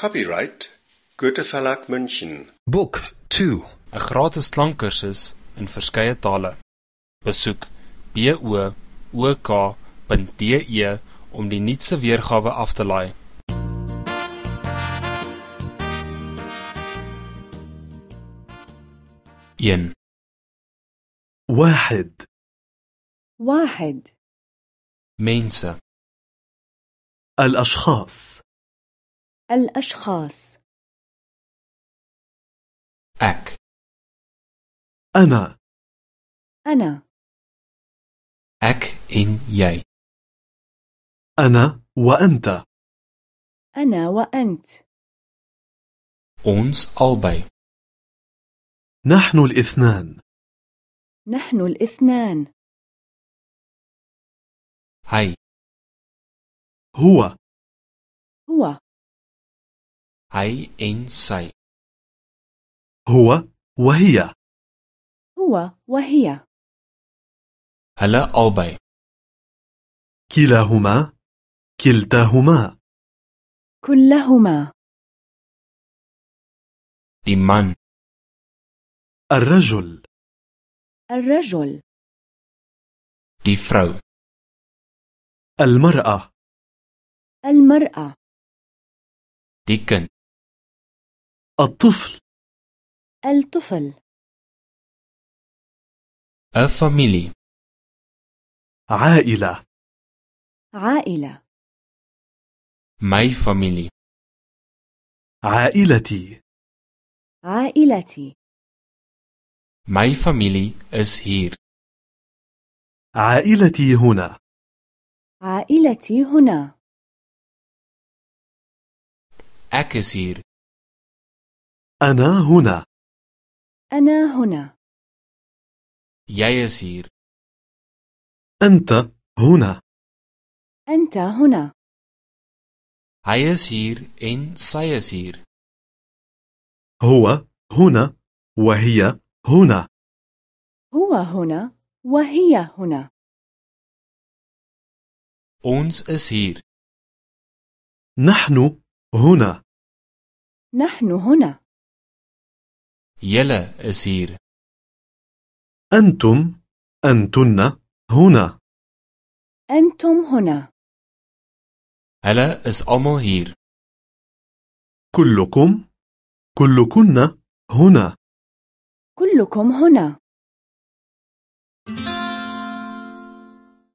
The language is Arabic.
Copyright Goethe Verlag München. Book 2 'n gratis klankkursus in verskeie tale. Besoek book.de om die nuutste weergawe af te laai. een واحد واحد mense الأشخاص الأشخاص. ek أنا. أنا. ek en jy أنا وأنت. أنا وأنت. ons albei نحن الاثنان. نحن الاثنان. hy هو. هو. Hy en sy هو وهي. هو وهي. Hulle albei كلاهما كلتاهما. كلهما. Man الرجل. الرجل. Die vrou المرأة. المرأة. Die kind الطفل. الطفل. familie عائلة. عائلة. my familie عائلتي. عائلتي. my familie is hier عائلتي هنا. عائلتي هنا. Hier أنا هنا. أنا هنا. is hier أنت هنا. أنت هنا. sy is hier هو هنا وهي هنا. هو هنا وهي هنا. ons is hier نحن هنا. نحن هنا. Is hier أنتم أنتن هنا. أنتم هنا. is almal hier كلكم كلكن هنا. كلكم هنا.